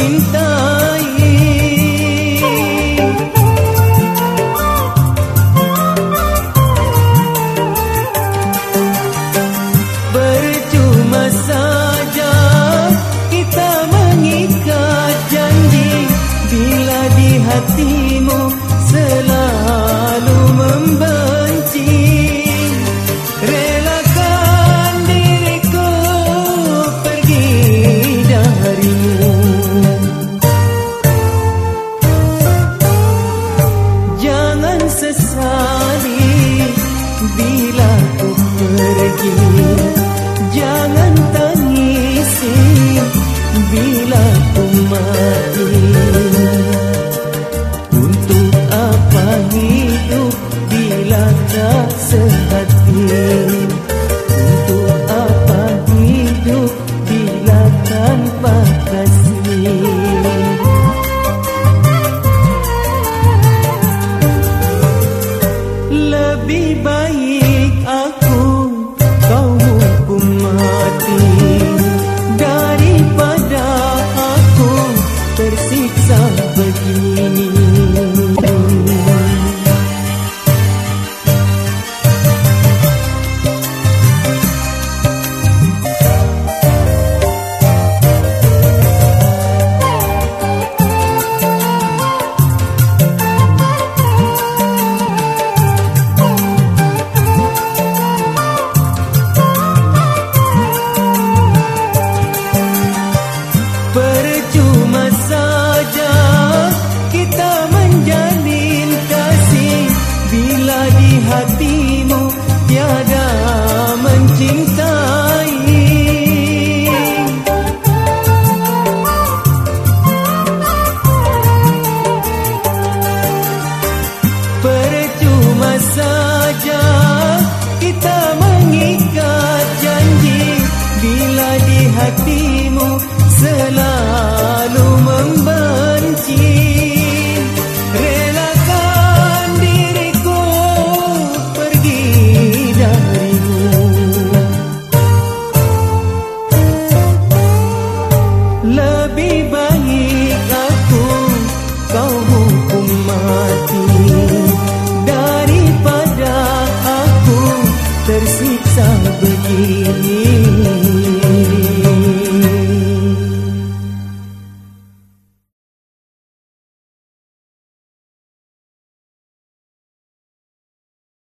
cintai Percuma saja kita mengikat janji Bila di hatimu selalu mengikat janji bila di hatimu selalu